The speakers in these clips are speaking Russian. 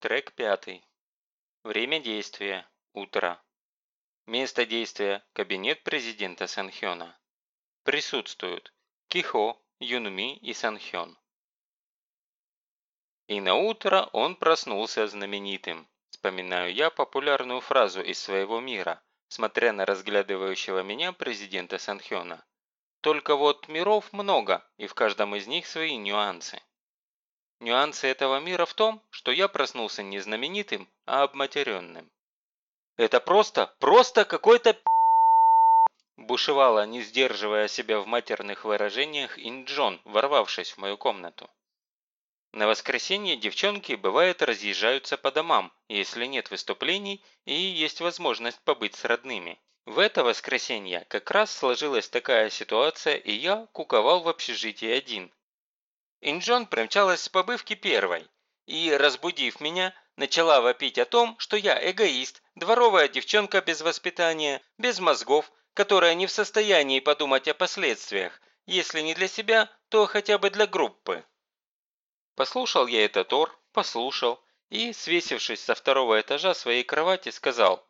Трек пятый. Время действия. Утро. Место действия. Кабинет президента Санхёна. Присутствуют Кихо, Юнми и Санхён. И на утро он проснулся знаменитым. Вспоминаю я популярную фразу из своего мира, смотря на разглядывающего меня президента Санхёна. Только вот миров много, и в каждом из них свои нюансы. Нюансы этого мира в том, что я проснулся не знаменитым, а обматеренным. «Это просто, просто какой-то бушевала, не сдерживая себя в матерных выражениях, Инджон, ворвавшись в мою комнату. На воскресенье девчонки, бывает, разъезжаются по домам, если нет выступлений и есть возможность побыть с родными. В это воскресенье как раз сложилась такая ситуация, и я куковал в общежитии один, Инджон примчалась с побывки первой и, разбудив меня, начала вопить о том, что я эгоист, дворовая девчонка без воспитания, без мозгов, которая не в состоянии подумать о последствиях, если не для себя, то хотя бы для группы. Послушал я этот ор, послушал и, свесившись со второго этажа своей кровати, сказал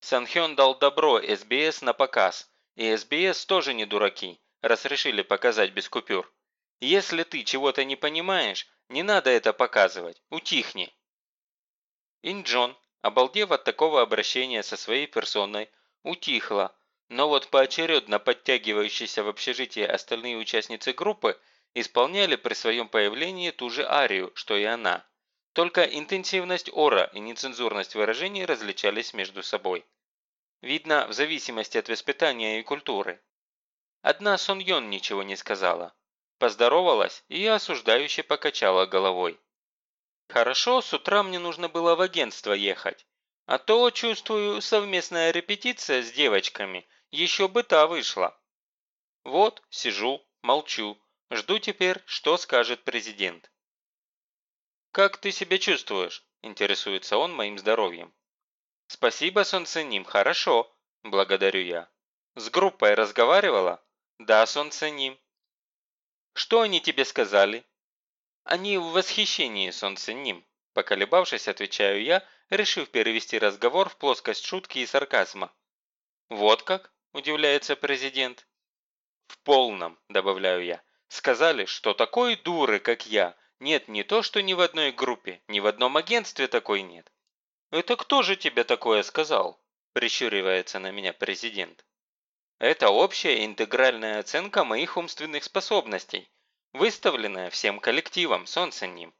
«Санхён дал добро СБС на показ, и СБС тоже не дураки, раз решили показать без купюр. Если ты чего-то не понимаешь, не надо это показывать, утихни. Инджон, обалдев от такого обращения со своей персоной, утихла, но вот поочередно подтягивающиеся в общежитие остальные участницы группы исполняли при своем появлении ту же арию, что и она. Только интенсивность ора и нецензурность выражений различались между собой. Видно, в зависимости от воспитания и культуры. Одна Сон Йон ничего не сказала. Поздоровалась и осуждающе покачала головой. «Хорошо, с утра мне нужно было в агентство ехать. А то, чувствую, совместная репетиция с девочками еще бы та вышла. Вот, сижу, молчу, жду теперь, что скажет президент». «Как ты себя чувствуешь?» – интересуется он моим здоровьем. «Спасибо, Солнценим, хорошо», – благодарю я. «С группой разговаривала?» «Да, Солнценим». Что они тебе сказали?» «Они в восхищении солнце ним», – поколебавшись, отвечаю я, решив перевести разговор в плоскость шутки и сарказма. «Вот как?» – удивляется президент. «В полном», – добавляю я. «Сказали, что такой дуры, как я, нет не то, что ни в одной группе, ни в одном агентстве такой нет». «Это кто же тебе такое сказал?» – прищуривается на меня президент. Это общая интегральная оценка моих умственных способностей, выставленная всем коллективом, солнце ним.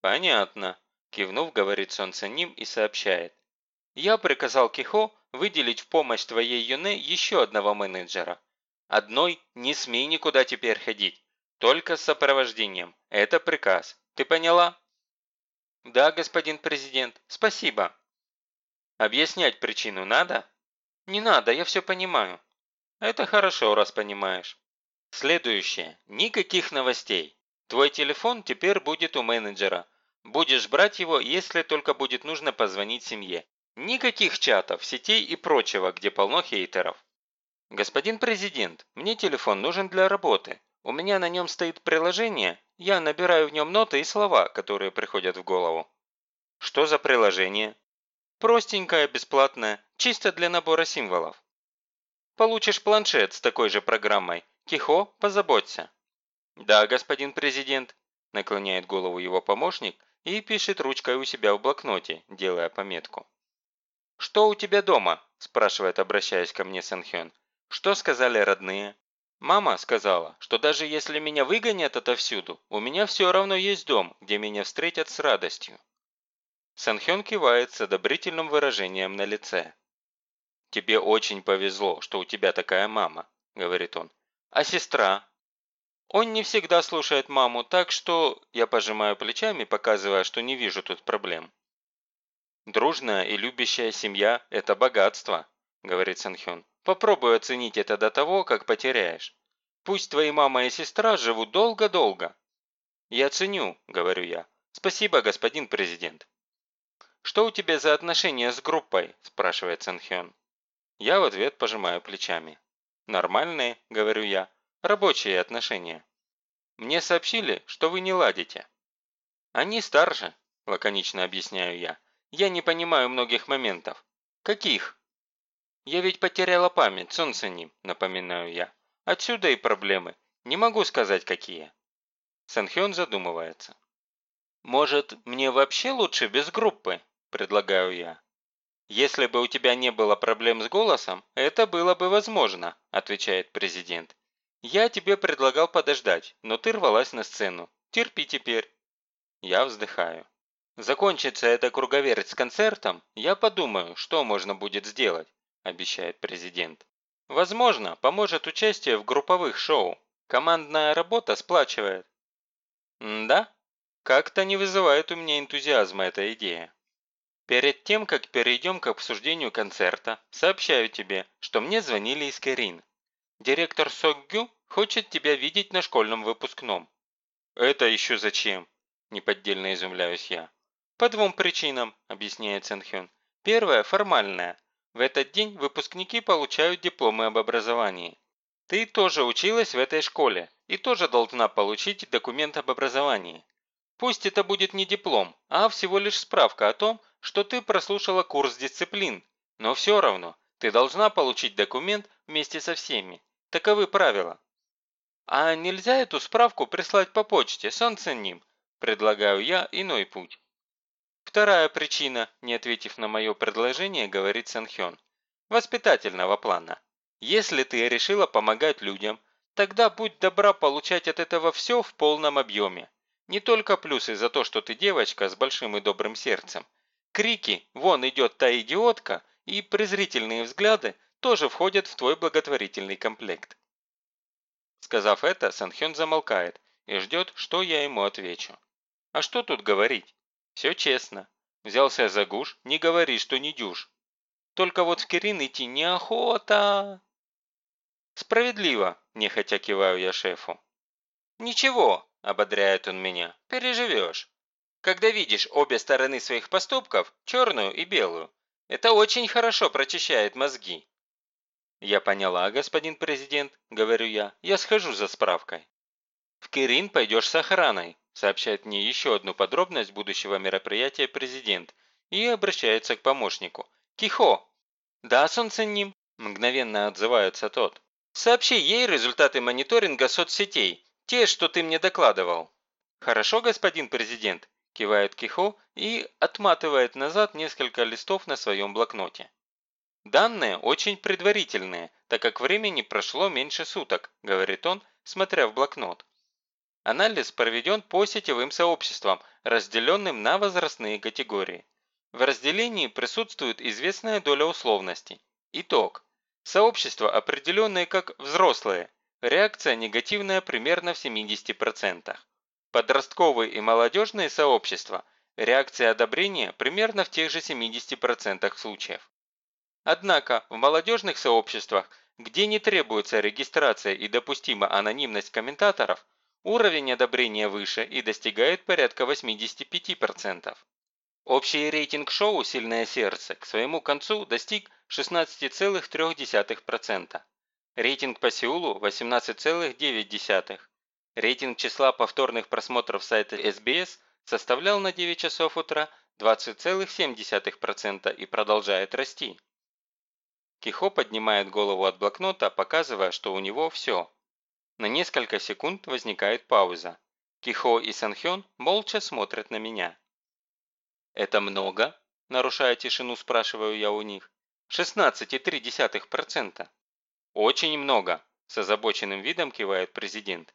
Понятно, кивнув, говорит солнце ним и сообщает. Я приказал Кихо выделить в помощь твоей Юне еще одного менеджера. Одной не смей никуда теперь ходить, только с сопровождением. Это приказ. Ты поняла? Да, господин президент, спасибо. Объяснять причину надо? Не надо, я все понимаю. Это хорошо, раз понимаешь. Следующее. Никаких новостей. Твой телефон теперь будет у менеджера. Будешь брать его, если только будет нужно позвонить семье. Никаких чатов, сетей и прочего, где полно хейтеров. Господин президент, мне телефон нужен для работы. У меня на нем стоит приложение, я набираю в нем ноты и слова, которые приходят в голову. Что за приложение? Простенькое, бесплатное, чисто для набора символов. Получишь планшет с такой же программой. Кихо, позаботься». «Да, господин президент», – наклоняет голову его помощник и пишет ручкой у себя в блокноте, делая пометку. «Что у тебя дома?» – спрашивает, обращаясь ко мне Санхён. «Что сказали родные?» «Мама сказала, что даже если меня выгонят отовсюду, у меня все равно есть дом, где меня встретят с радостью». Санхён кивает с одобрительным выражением на лице. «Тебе очень повезло, что у тебя такая мама», – говорит он. «А сестра?» Он не всегда слушает маму, так что я пожимаю плечами, показывая, что не вижу тут проблем. «Дружная и любящая семья – это богатство», – говорит Санхён. «Попробуй оценить это до того, как потеряешь. Пусть твои мама и сестра живут долго-долго». «Я ценю», – говорю я. «Спасибо, господин президент». «Что у тебя за отношения с группой?» – спрашивает Санхён. Я в ответ пожимаю плечами. «Нормальные», – говорю я, – «рабочие отношения». «Мне сообщили, что вы не ладите». «Они старше», – лаконично объясняю я. «Я не понимаю многих моментов». «Каких?» «Я ведь потеряла память, солнце ним», – напоминаю я. «Отсюда и проблемы. Не могу сказать, какие». Санхён задумывается. «Может, мне вообще лучше без группы?» – предлагаю я. «Если бы у тебя не было проблем с голосом, это было бы возможно», – отвечает президент. «Я тебе предлагал подождать, но ты рвалась на сцену. Терпи теперь». Я вздыхаю. «Закончится эта круговерть с концертом, я подумаю, что можно будет сделать», – обещает президент. «Возможно, поможет участие в групповых шоу. Командная работа сплачивает». М «Да? Как-то не вызывает у меня энтузиазма эта идея». Перед тем, как перейдем к обсуждению концерта, сообщаю тебе, что мне звонили из Кэрин. Директор Сокгю хочет тебя видеть на школьном выпускном. Это еще зачем? Неподдельно изумляюсь я. По двум причинам, объясняет Сэнхён. Первая – формальная. В этот день выпускники получают дипломы об образовании. Ты тоже училась в этой школе и тоже должна получить документ об образовании. Пусть это будет не диплом, а всего лишь справка о том, что ты прослушала курс дисциплин, но все равно ты должна получить документ вместе со всеми. Таковы правила. А нельзя эту справку прислать по почте, солнце ним? Предлагаю я иной путь. Вторая причина, не ответив на мое предложение, говорит Санхён. Воспитательного плана. Если ты решила помогать людям, тогда будь добра получать от этого все в полном объеме. Не только плюсы за то, что ты девочка с большим и добрым сердцем, Крики «Вон идет та идиотка!» и презрительные взгляды тоже входят в твой благотворительный комплект. Сказав это, Санхён замолкает и ждет, что я ему отвечу. А что тут говорить? Все честно. Взялся за гуш, не говори, что не дюж. Только вот в Кирин идти неохота. Справедливо, нехотя киваю я шефу. Ничего, ободряет он меня, переживешь когда видишь обе стороны своих поступков, черную и белую. Это очень хорошо прочищает мозги. «Я поняла, господин президент», – говорю я, – «я схожу за справкой». «В Кирин пойдешь с охраной», – сообщает мне еще одну подробность будущего мероприятия президент и обращается к помощнику. «Кихо!» «Да, солнце ним», – мгновенно отзывается тот. «Сообщи ей результаты мониторинга соцсетей, те, что ты мне докладывал». «Хорошо, господин президент», кивает Кихо и отматывает назад несколько листов на своем блокноте. Данные очень предварительные, так как времени прошло меньше суток, говорит он, смотря в блокнот. Анализ проведен по сетевым сообществам, разделенным на возрастные категории. В разделении присутствует известная доля условностей. Итог. Сообщества, определенные как взрослые, реакция негативная примерно в 70%. Подростковые и молодежные сообщества – реакция одобрения примерно в тех же 70% случаев. Однако в молодежных сообществах, где не требуется регистрация и допустима анонимность комментаторов, уровень одобрения выше и достигает порядка 85%. Общий рейтинг шоу «Сильное сердце» к своему концу достиг 16,3%. Рейтинг по Сеулу – 18,9%. Рейтинг числа повторных просмотров сайта SBS составлял на 9 часов утра 20,7% и продолжает расти. Кихо поднимает голову от блокнота, показывая, что у него все. На несколько секунд возникает пауза. Кихо и Санхён молча смотрят на меня. «Это много?» – нарушая тишину, спрашиваю я у них. «16,3%. «Очень много», – с озабоченным видом кивает президент.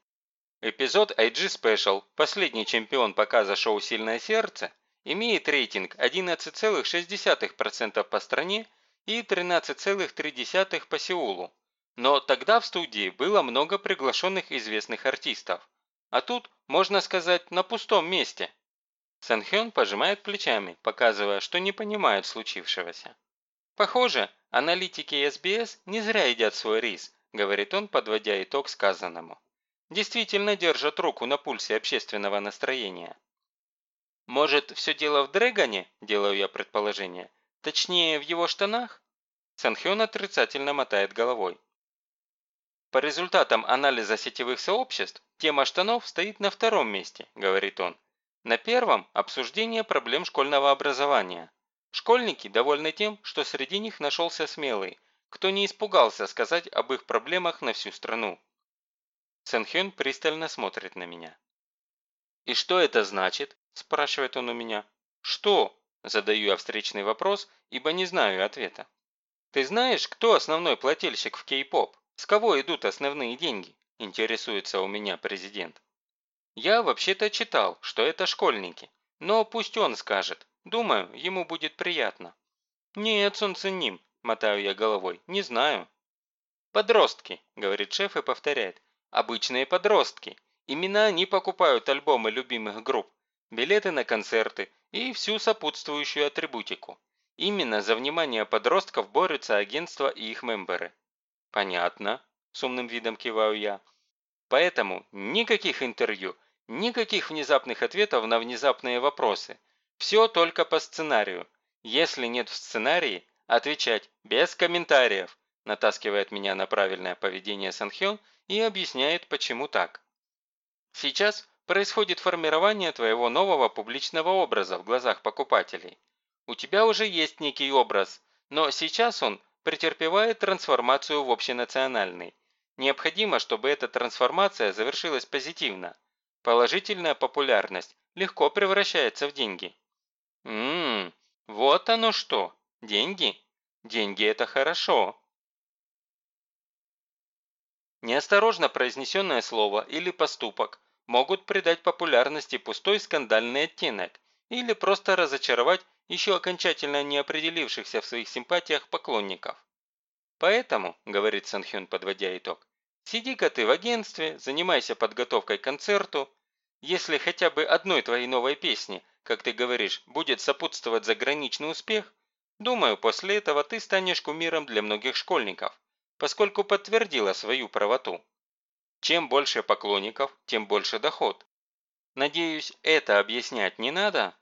Эпизод IG Special, последний чемпион показа шоу «Сильное сердце», имеет рейтинг 11,6% по стране и 13,3% по Сеулу. Но тогда в студии было много приглашенных известных артистов. А тут, можно сказать, на пустом месте. Санхён пожимает плечами, показывая, что не понимает случившегося. «Похоже, аналитики СБС не зря едят свой рис», говорит он, подводя итог сказанному действительно держат руку на пульсе общественного настроения. Может, все дело в Дрэгоне, делаю я предположение, точнее, в его штанах? Санхён отрицательно мотает головой. По результатам анализа сетевых сообществ, тема штанов стоит на втором месте, говорит он. На первом – обсуждение проблем школьного образования. Школьники довольны тем, что среди них нашелся смелый, кто не испугался сказать об их проблемах на всю страну. Сэнхён пристально смотрит на меня. «И что это значит?» – спрашивает он у меня. «Что?» – задаю я встречный вопрос, ибо не знаю ответа. «Ты знаешь, кто основной плательщик в кей-поп? С кого идут основные деньги?» – интересуется у меня президент. Я вообще-то читал, что это школьники, но пусть он скажет. Думаю, ему будет приятно. Нет, солнценим, мотаю я головой, не знаю. Подростки, говорит шеф и повторяет. Обычные подростки. Именно они покупают альбомы любимых групп, билеты на концерты и всю сопутствующую атрибутику. Именно за внимание подростков борются агентства и их мемберы. Понятно, с умным видом киваю я. Поэтому никаких интервью – Никаких внезапных ответов на внезапные вопросы. Все только по сценарию. Если нет в сценарии, отвечать без комментариев, натаскивает меня на правильное поведение Санхён и объясняет, почему так. Сейчас происходит формирование твоего нового публичного образа в глазах покупателей. У тебя уже есть некий образ, но сейчас он претерпевает трансформацию в общенациональный. Необходимо, чтобы эта трансформация завершилась позитивно – Положительная популярность легко превращается в деньги. Ммм, вот оно что, деньги? Деньги – это хорошо. Неосторожно произнесенное слово или поступок могут придать популярности пустой скандальный оттенок или просто разочаровать еще окончательно не определившихся в своих симпатиях поклонников. Поэтому, говорит Санхён, подводя итог, Сиди-ка ты в агентстве, занимайся подготовкой к концерту. Если хотя бы одной твоей новой песни, как ты говоришь, будет сопутствовать заграничный успех, думаю, после этого ты станешь кумиром для многих школьников, поскольку подтвердила свою правоту. Чем больше поклонников, тем больше доход. Надеюсь, это объяснять не надо?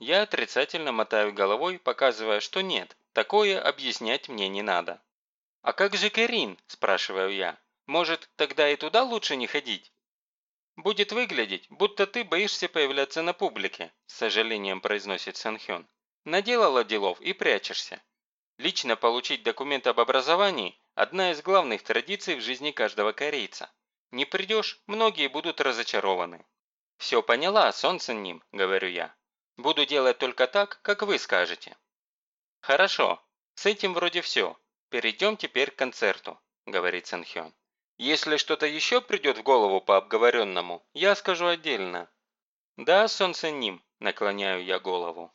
Я отрицательно мотаю головой, показывая, что нет, такое объяснять мне не надо. «А как же Карин?» – спрашиваю я. Может, тогда и туда лучше не ходить? Будет выглядеть, будто ты боишься появляться на публике, с сожалением произносит Санхён. Наделала делов и прячешься. Лично получить документ об образовании – одна из главных традиций в жизни каждого корейца. Не придешь, многие будут разочарованы. «Все поняла, солнце ним», – говорю я. «Буду делать только так, как вы скажете». «Хорошо, с этим вроде все. Перейдем теперь к концерту», – говорит Санхён. Если что-то еще придет в голову по обговоренному, я скажу отдельно. Да, солнце ним, наклоняю я голову.